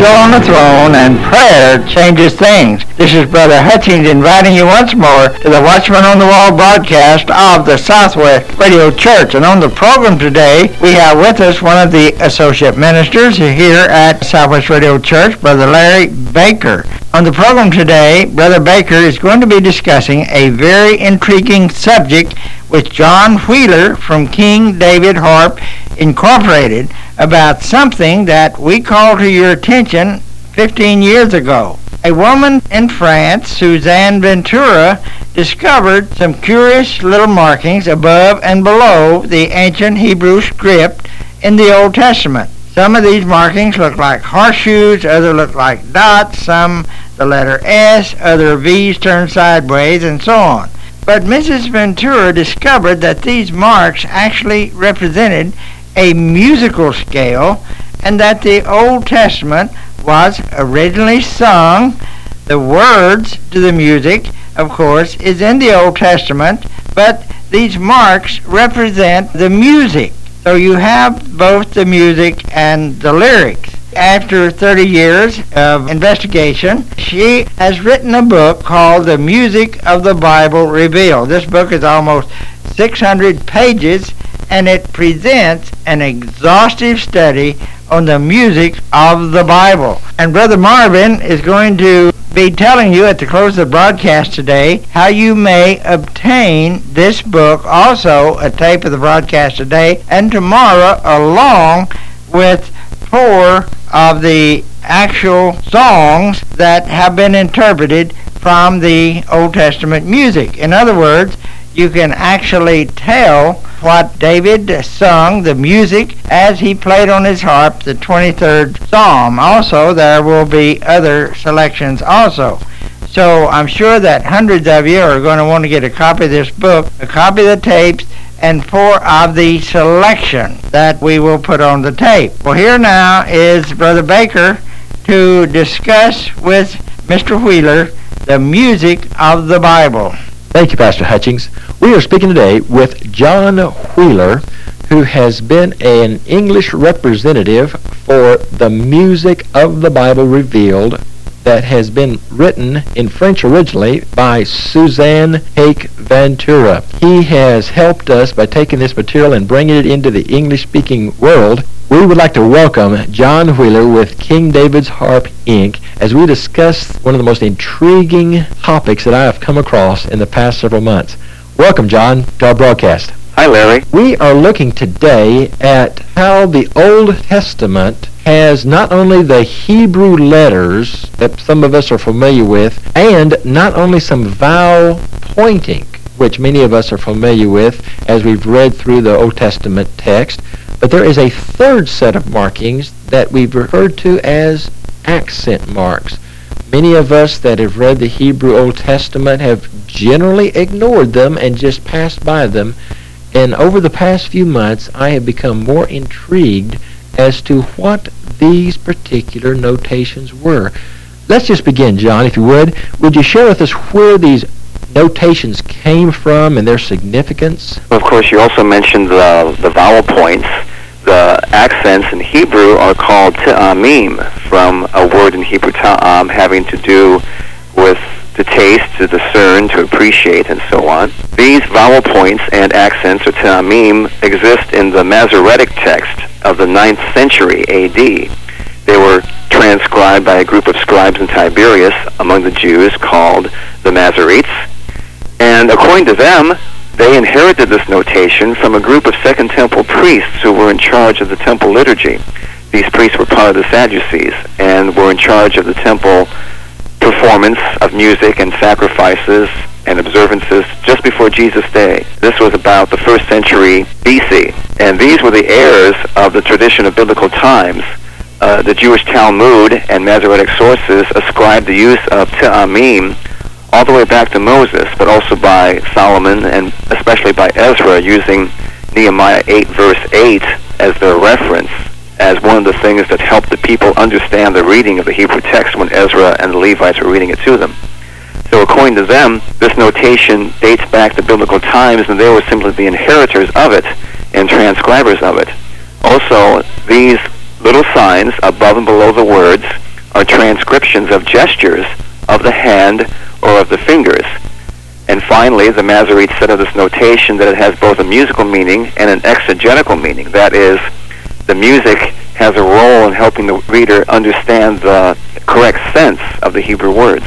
Still on the throne and prayer changes things. This is Brother Hutchings inviting you once more to the Watchman on the Wall broadcast of the Southwest Radio Church. And on the program today, we have with us one of the associate ministers here at Southwest Radio Church, Brother Larry Baker. On the program today, Brother Baker is going to be discussing a very intriguing subject with John Wheeler from King David Harp Incorporated about something that we called to your attention 15 years ago. A woman in France, Suzanne Vantoura, discovered some curious little markings above and below the ancient Hebrew script in the Old Testament. Some of these markings look like horseshoes, others look like dots, some the letter S, other V's turned sideways, and so on. But Mrs. Vantoura discovered that these marks actually represented a musical scale and that the Old Testament was originally sung. The words to the music, of course, is in the Old Testament, but these marks represent the music. So you have both the music and the lyrics. After 30 years of investigation, she has written a book called The Music of the Bible Revealed. This book is almost 600 pages and it presents an exhaustive study on the music of the Bible. And Brother Marvin is going to be telling you at the close of the broadcast today how you may obtain this book, also a tape of the broadcast today and tomorrow, along with four of the actual songs that have been interpreted from the Old Testament music. In other words, you can actually tell what David sung, the music, as he played on his harp, the 23rd Psalm. Also, there will be other selections also. So I'm sure that hundreds of you are going to want to get a copy of this book, a copy of the tapes, and four of the selection that we will put on the tape. Well, here now is Brother Baker to discuss with Mr. Wheeler the music of the Bible. Thank you, Pastor Hutchings. We are speaking today with John Wheeler, who has been an English representative for the music of the Bible revealed that has been written in French originally by Suzanne Haïk-Vantoura. He has helped us by taking this material and bringing it into the English-speaking world. We would like to welcome John Wheeler with King David's Harp, Inc. as we discuss one of the most intriguing topics that I have come across in the past several months. Welcome, John, to our broadcast. Hi, Larry. We are looking today at how the Old Testament has not only the Hebrew letters that some of us are familiar with, and not only some vowel pointing, which many of us are familiar with as we've read through the Old Testament text, but there is a third set of markings that we've referred to as accent marks. Many of us that have read the Hebrew Old Testament have generally ignored them and just passed by them. And over the past few months, I have become more intrigued as to what these particular notations were. Let's just begin, John, if you would. Would you share with us where these notations came from and their significance? Of course, you also mentioned the, the vowel points. The accents in Hebrew are called ta'amim, from a word in Hebrew ta'am having to do with to taste, to discern, to appreciate, and so on. These vowel points and accents, or ta'amim, exist in the Masoretic text of the 9th century AD. They were transcribed by a group of scribes in Tiberias among the Jews called the Masoretes. And according to them, they inherited this notation from a group of Second Temple priests who were in charge of the temple liturgy. These priests were part of the Sadducees and were in charge of the temple performance of music and sacrifices and observances just before Jesus' day. This was about the first century BC. And these were the heirs of the tradition of biblical times. Uh, the Jewish Talmud and Masoretic sources ascribe the use of Ta'amim all the way back to Moses, but also by Solomon and especially by Ezra using Nehemiah 8 verse 8 as their reference as one of the things that helped the people understand the reading of the Hebrew text when Ezra and the Levites were reading it to them. So according to them, this notation dates back to biblical times and they were simply the inheritors of it and transcribers of it. Also, these little signs above and below the words are transcriptions of gestures of the hand or of the fingers. And finally, the Masoretes said of this notation that it has both a musical meaning and an exegetical meaning. That is, the music has a role in helping the reader understand the correct sense of the Hebrew words.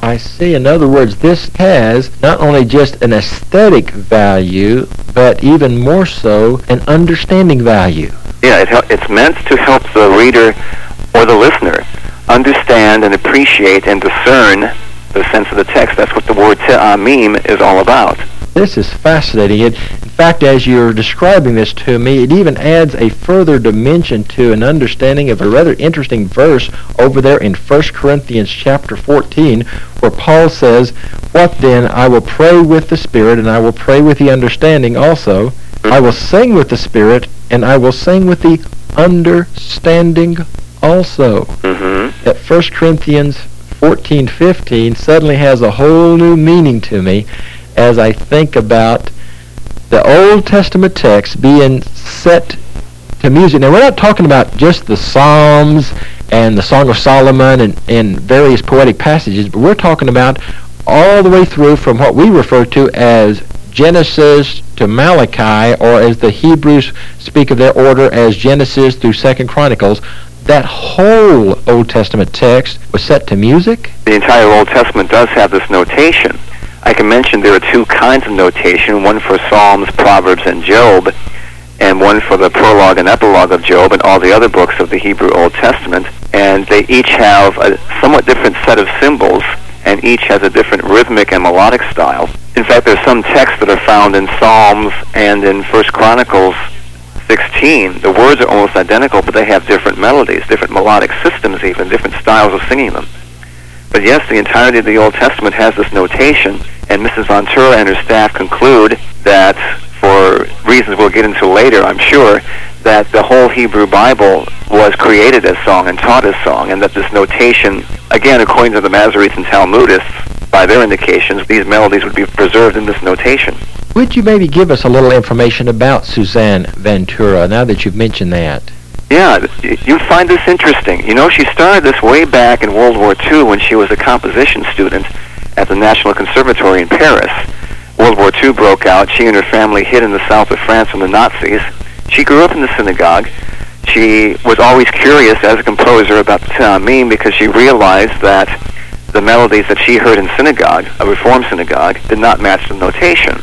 I see. In other words, this has not only just an aesthetic value, but even more so an understanding value. Yeah, it, it's meant to help the reader or the listener understand and appreciate and discern the sense of the text. That's what the word te'amim uh, is all about. This is fascinating. It, in fact, as you're describing this to me, it even adds a further dimension to an understanding of a rather interesting verse over there in 1 Corinthians chapter 14, where Paul says, What then? I will pray with the Spirit, and I will pray with the understanding also. I will sing with the Spirit, and I will sing with the understanding also. Mm-hmm. At 1 Corinthians 14:15 suddenly has a whole new meaning to me as I think about the Old Testament text being set to music. Now we're not talking about just the Psalms and the Song of Solomon and, and various poetic passages, but we're talking about all the way through from what we refer to as Genesis to Malachi, or as the Hebrews speak of their order as Genesis through Second Chronicles, that whole Old Testament text was set to music? The entire Old Testament does have this notation. I can mention there are two kinds of notation, one for Psalms, Proverbs, and Job, and one for the prologue and epilogue of Job and all the other books of the Hebrew Old Testament. And they each have a somewhat different set of symbols, and each has a different rhythmic and melodic style. In fact, there's some texts that are found in Psalms and in First Chronicles 16, the words are almost identical, but they have different melodies, different melodic systems even, different styles of singing them. But yes, the entirety of the Old Testament has this notation, and Mrs. Vantoura and her staff conclude that, for reasons we'll get into later, I'm sure, that the whole Hebrew Bible was created as song and taught as song, and that this notation, again, according to the Masoretes and Talmudists, by their indications, these melodies would be preserved in this notation. Would you maybe give us a little information about Suzanne Vantoura now that you've mentioned that? Yeah, you find this interesting. You know, she started this way back in World War II when she was a composition student at the National Conservatory in Paris. World War II broke out. She and her family hid in the south of France from the Nazis. She grew up in the synagogue. She was always curious as a composer about the Ta'amim because she realized that the melodies that she heard in synagogue, a Reform synagogue, did not match the notation.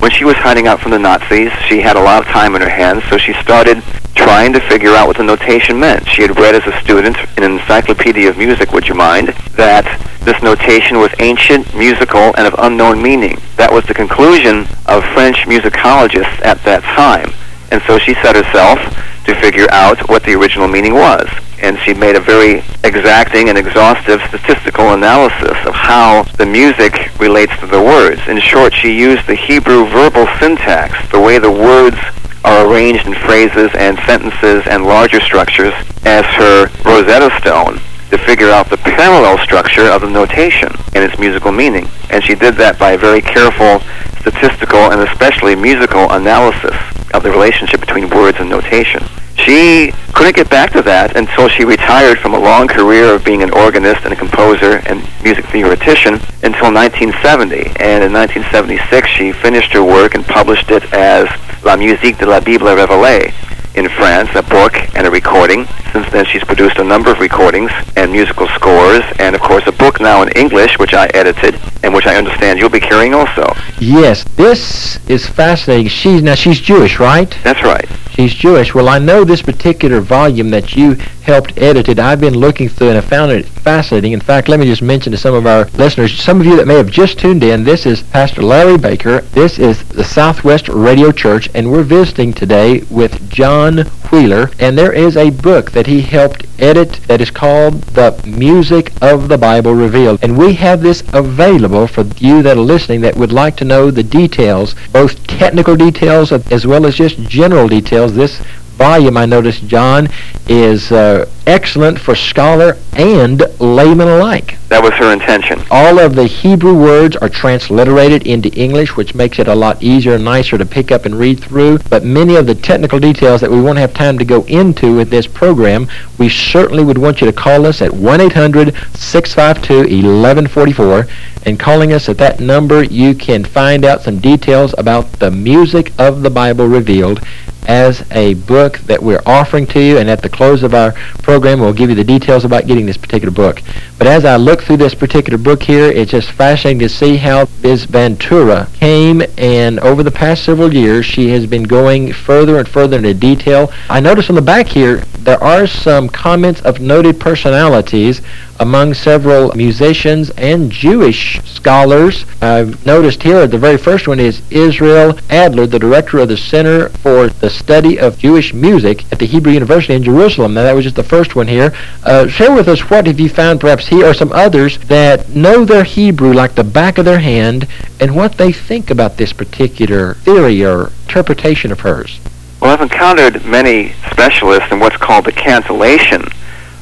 When she was hiding out from the Nazis, she had a lot of time in her hands, so she started trying to figure out what the notation meant. She had read as a student in an encyclopedia of music, would you mind, that this notation was ancient, musical, and of unknown meaning. That was the conclusion of French musicologists at that time. And so she set herself to figure out what the original meaning was and she made a very exacting and exhaustive statistical analysis of how the music relates to the words. In short, she used the Hebrew verbal syntax, the way the words are arranged in phrases and sentences and larger structures, as her Rosetta Stone to figure out the parallel structure of the notation and its musical meaning. And she did that by very careful statistical and especially musical analysis of the relationship between words and notation. She couldn't get back to that until she retired from a long career of being an organist and a composer and music theoretician until 1970. And in 1976, she finished her work and published it as La musique de la Bible révélée in France, a book and a recording. Since then, she's produced a number of recordings and musical scores, and of course, a book now in English, which I edited and which I understand you'll be carrying also. Yes, this is fascinating. She's now she's Jewish, right? That's right. She's Jewish. Well, I know this particular volume that you helped edit it. I've been looking through and I found it fascinating. In fact, let me just mention to some of our listeners, some of you that may have just tuned in, this is Pastor Larry Baker. This is the Southwest Radio Church, and we're visiting today with John Wheeler, and there is a book that he helped edit that is called The Music of the Bible Revealed. And we have this available for you that are listening that would like to know the details, both technical details as well as just general details. This volume, I noticed, John, is uh, excellent for scholar and layman alike. That was her intention. All of the Hebrew words are transliterated into English, which makes it a lot easier and nicer to pick up and read through. But many of the technical details that we won't have time to go into with this program, we certainly would want you to call us at 1-800-652-1144. And calling us at that number, you can find out some details about the music of the Bible revealed as a book that we're offering to you. And at the close of our program, we'll give you the details about getting this particular book. But as I look through this particular book here, it's just fascinating to see how Ms. Vantoura came and over the past several years, she has been going further and further into detail. I notice on the back here, there are some comments of noted personalities among several musicians and Jewish scholars. I've noticed here the very first one is Israel Adler, the director of the Center for the Study of Jewish Music at the Hebrew University in Jerusalem. Now that was just the first one here. Uh, share with us what have you found perhaps he or some others that know their Hebrew like the back of their hand and what they think about this particular theory or interpretation of hers. Well, I've encountered many specialists in what's called the cantillation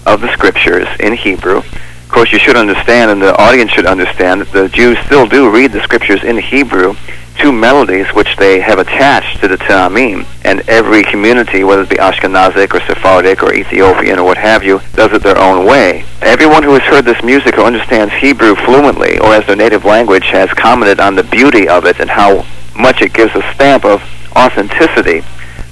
of the scriptures in Hebrew. Of course, you should understand, and the audience should understand, that the Jews still do read the scriptures in Hebrew to melodies which they have attached to the Ta'amim. And every community, whether it be Ashkenazic or Sephardic or Ethiopian or what have you, does it their own way. Everyone who has heard this music or understands Hebrew fluently or as their native language has commented on the beauty of it and how much it gives a stamp of authenticity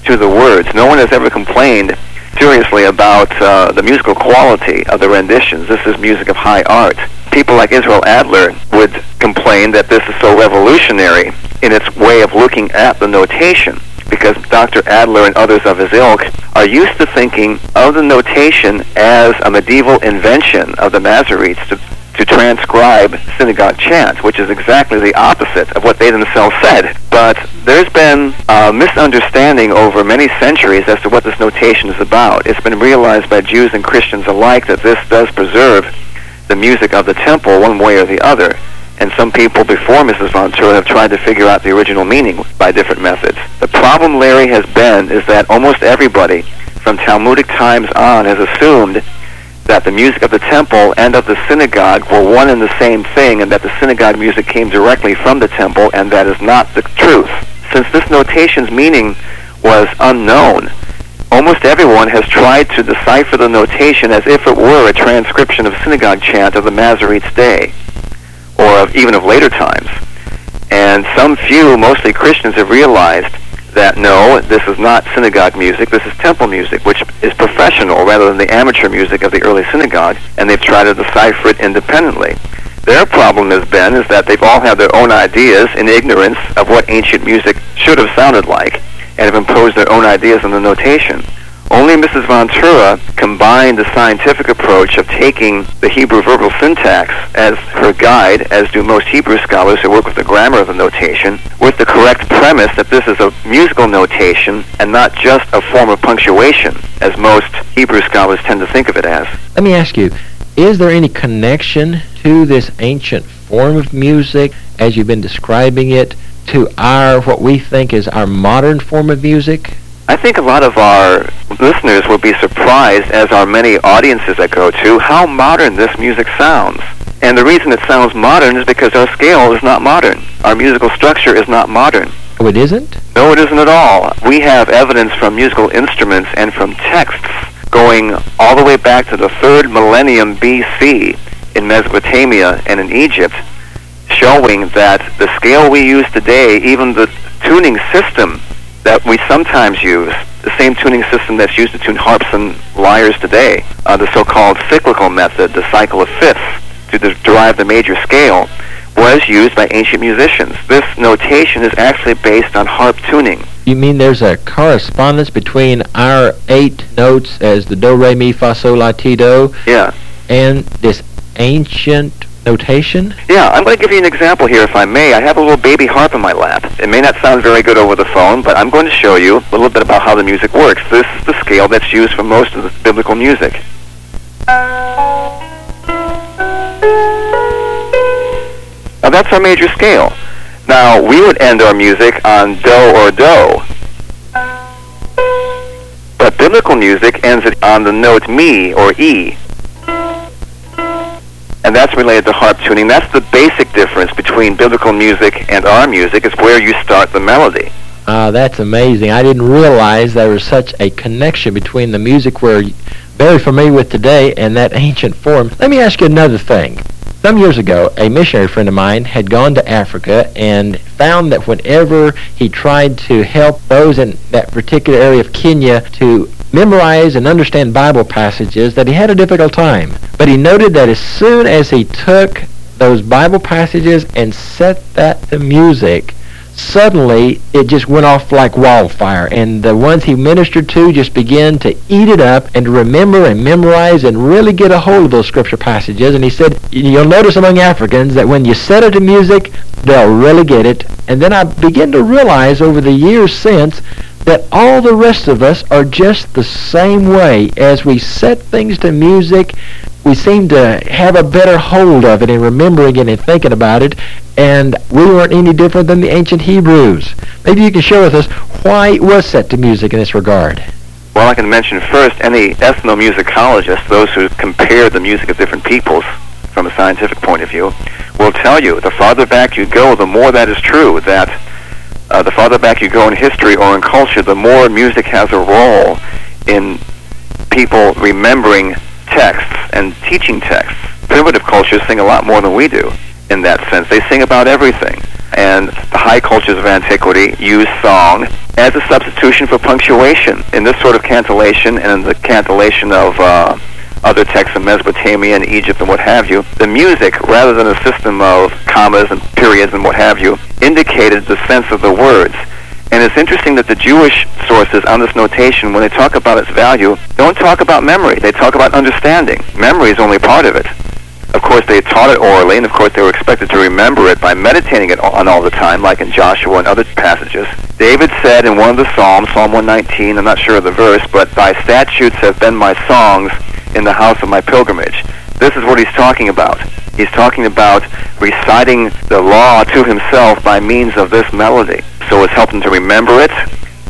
to the words. No one has ever complained seriously about uh, the musical quality of the renditions. This is music of high art. People like Israel Adler would complain that this is so revolutionary in its way of looking at the notation because Dr. Adler and others of his ilk are used to thinking of the notation as a medieval invention of the Masoretes to to transcribe synagogue chant, which is exactly the opposite of what they themselves said. But there's been a misunderstanding over many centuries as to what this notation is about. It's been realized by Jews and Christians alike that this does preserve the music of the temple one way or the other. And some people before Mrs. Vantoura have tried to figure out the original meaning by different methods. The problem, Larry, has been is that almost everybody from Talmudic times on has assumed that the music of the temple and of the synagogue were one and the same thing, and that the synagogue music came directly from the temple, and that is not the truth. Since this notation's meaning was unknown, almost everyone has tried to decipher the notation as if it were a transcription of synagogue chant of the Masoretes' day, or of even of later times. And some few, mostly Christians, have realized that no, this is not synagogue music, this is temple music, which is professional rather than the amateur music of the early synagogue, and they've tried to decipher it independently. Their problem has been is that they've all had their own ideas in ignorance of what ancient music should have sounded like, and have imposed their own ideas on the notation. Only Mrs. Vantoura combined the scientific approach of taking the Hebrew verbal syntax as her guide, as do most Hebrew scholars who work with the grammar of the notation, with the correct premise that this is a musical notation and not just a form of punctuation, as most Hebrew scholars tend to think of it as. Let me ask you, is there any connection to this ancient form of music, as you've been describing it, to our, what we think is our modern form of music? I think a lot of our listeners will be surprised, as are many audiences I go to, how modern this music sounds. And the reason it sounds modern is because our scale is not modern. Our musical structure is not modern. Oh, it isn't? No, it isn't at all. We have evidence from musical instruments and from texts going all the way back to the third millennium BC in Mesopotamia and in Egypt, showing that the scale we use today, even the tuning system that we sometimes use, the same tuning system that's used to tune harps and lyres today, uh, the so-called cyclical method, the cycle of fifths, to de- derive the major scale, was used by ancient musicians. This notation is actually based on harp tuning. You mean there's a correspondence between our eight notes as the do, re, mi, fa, sol, la, ti, do, Yeah. and this ancient notation? Yeah, I'm going to give you an example here, if I may. I have a little baby harp in my lap. It may not sound very good over the phone, but I'm going to show you a little bit about how the music works. This is the scale that's used for most of the biblical music. Now that's our major scale. Now we would end our music on do or do. But biblical music ends it on the note mi or e. And that's related to harp tuning. That's the basic difference between biblical music and our music is where you start the melody. Ah, that's amazing. I didn't realize there was such a connection between the music we're very familiar with today and that ancient form. Let me ask you another thing. Some years ago, a missionary friend of mine had gone to Africa and found that whenever he tried to help those in that particular area of Kenya to memorize and understand Bible passages, that he had a difficult time. But he noted that as soon as he took those Bible passages and set that to music, suddenly it just went off like wildfire. And the ones he ministered to just began to eat it up and remember and memorize and really get a hold of those scripture passages. And he said you'll notice among africans that when you set it to music they'll really get it. And then i begin to realize over the years since that all the rest of us are just the same way as we set things to music we seem to have a better hold of it and remembering it and thinking about it, and we weren't any different than the ancient Hebrews. Maybe you can share with us why it was set to music in this regard. Well, I can mention first any ethnomusicologists, those who compare the music of different peoples from a scientific point of view, will tell you the farther back you go, the more that is true, that uh, the farther back you go in history or in culture, the more music has a role in people remembering texts and teaching texts. Primitive cultures sing a lot more than we do in that sense. They sing about everything. And the high cultures of antiquity use song as a substitution for punctuation. In this sort of cantillation and in the cantillation of uh, other texts in Mesopotamia and Egypt and what have you, the music, rather than a system of commas and periods and what have you, indicated the sense of the words. And it's interesting that the Jewish sources on this notation, when they talk about its value, don't talk about memory. They talk about understanding. Memory is only part of it. Of course, they taught it orally, and of course, they were expected to remember it by meditating it on all the time, like in Joshua and other passages. David said in one of the Psalms, Psalm 119, I'm not sure of the verse, but thy statutes have been my songs in the house of my pilgrimage. This is what he's talking about. He's talking about reciting the law to himself by means of this melody. So it's helping to remember it,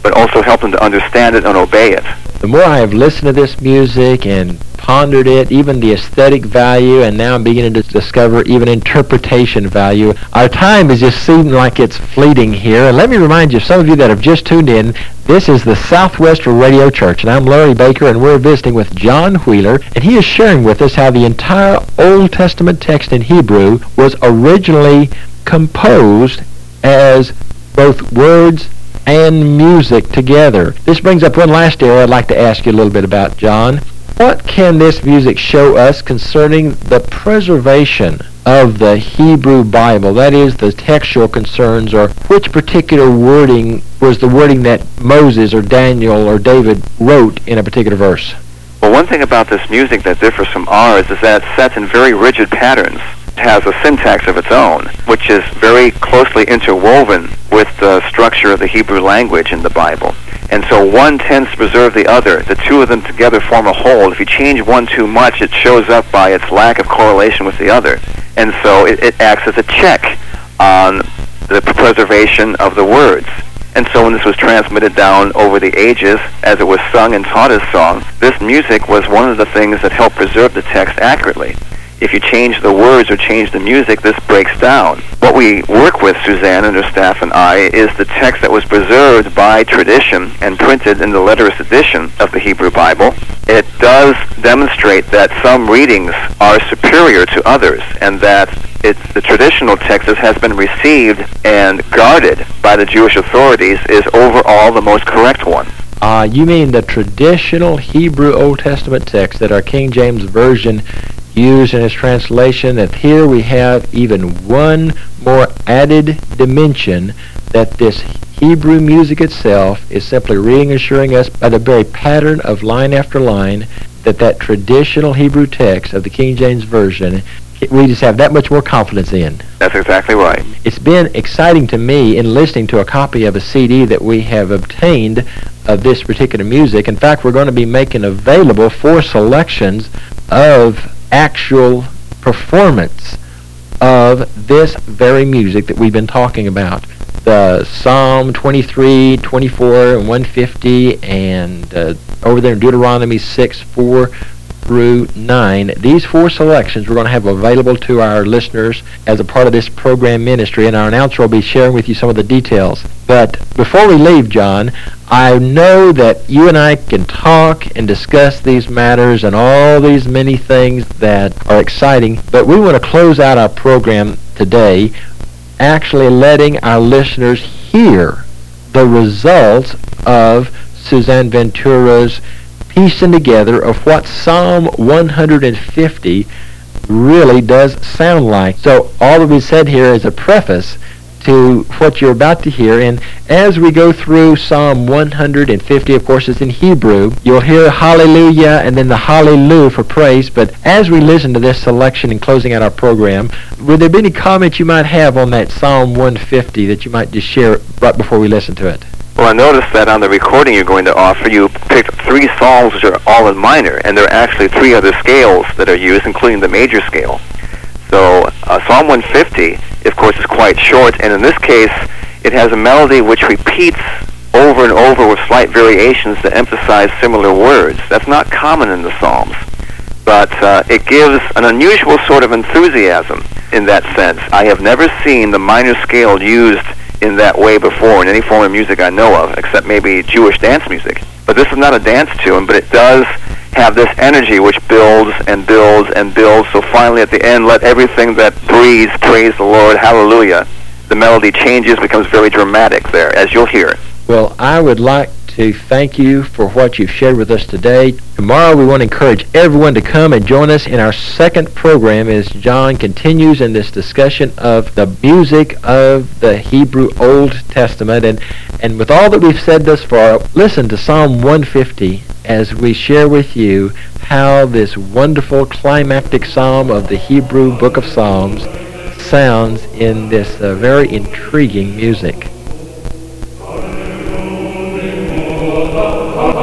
but also helping to understand it and obey it. The more I have listened to this music and pondered it, even the aesthetic value, and now I'm beginning to discover even interpretation value. Our time is just seeming like it's fleeting here. And let me remind you, some of you that have just tuned in, this is the Southwest Radio Church, and I'm Larry Baker, and we're visiting with John Wheeler, and he is sharing with us how the entire Old Testament text in Hebrew was originally composed as both words and music together. This brings up one last area I'd like to ask you a little bit about, John. What can this music show us concerning the preservation of the Hebrew Bible? That is, the textual concerns, or which particular wording was the wording that Moses or Daniel or David wrote in a particular verse? Well, one thing about this music that differs from ours is that it's set in very rigid patterns has a syntax of its own, which is very closely interwoven with the structure of the Hebrew language in the Bible. And so one tends to preserve the other. The two of them together form a whole. If you change one too much, it shows up by its lack of correlation with the other. And so it, it acts as a check on the preservation of the words. And so when this was transmitted down over the ages, as it was sung and taught as song, this music was one of the things that helped preserve the text accurately if you change the words or change the music, this breaks down. What we work with, Suzanne and her staff and I, is the text that was preserved by tradition and printed in the Letteris edition of the Hebrew Bible. It does demonstrate that some readings are superior to others and that it's the traditional text that has been received and guarded by the Jewish authorities is overall the most correct one. Uh, you mean the traditional Hebrew Old Testament text that our King James Version used in his translation that here we have even one more added dimension that this Hebrew music itself is simply reassuring us by the very pattern of line after line that that traditional Hebrew text of the King James Version we just have that much more confidence in. That's exactly right. It's been exciting to me in listening to a copy of a CD that we have obtained of this particular music. In fact, we're going to be making available four selections of actual performance of this very music that we've been talking about. the Psalm 23, 24, and 150, and uh, over there in Deuteronomy 6, 4 through 9. These four selections we're going to have available to our listeners as a part of this program ministry, and our announcer will be sharing with you some of the details. But before we leave, John, I know that you and I can talk and discuss these matters and all these many things that are exciting, but we want to close out our program today actually letting our listeners hear the results of Suzanne Vantoura's piecing together of what Psalm 150 really does sound like. So all that we said here is a preface to what you're about to hear. And as we go through Psalm 150, of course, it's in Hebrew. You'll hear hallelujah and then the hallelujah for praise. But as we listen to this selection and closing out our program, would there be any comments you might have on that Psalm 150 that you might just share right before we listen to it? Well, I noticed that on the recording you're going to offer, you picked three psalms which are all in minor, and there are actually three other scales that are used, including the major scale. So uh, Psalm 150, of course, is quite short, and in this case, it has a melody which repeats over and over with slight variations that emphasize similar words. That's not common in the Psalms, but uh, it gives an unusual sort of enthusiasm in that sense. I have never seen the minor scale used in that way before in any form of music I know of, except maybe Jewish dance music. But this is not a dance tune, but it does have this energy which builds and builds and builds. So finally, at the end, let everything that breathes praise the Lord. Hallelujah. The melody changes, becomes very dramatic there, as you'll hear. Well, I would like to thank you for what you've shared with us today. Tomorrow we want to encourage everyone to come and join us in our second program as John continues in this discussion of the music of the Hebrew Old Testament. And, and with all that we've said thus far, listen to Psalm 150 as we share with you how this wonderful climactic psalm of the Hebrew book of Psalms sounds in this uh, very intriguing music.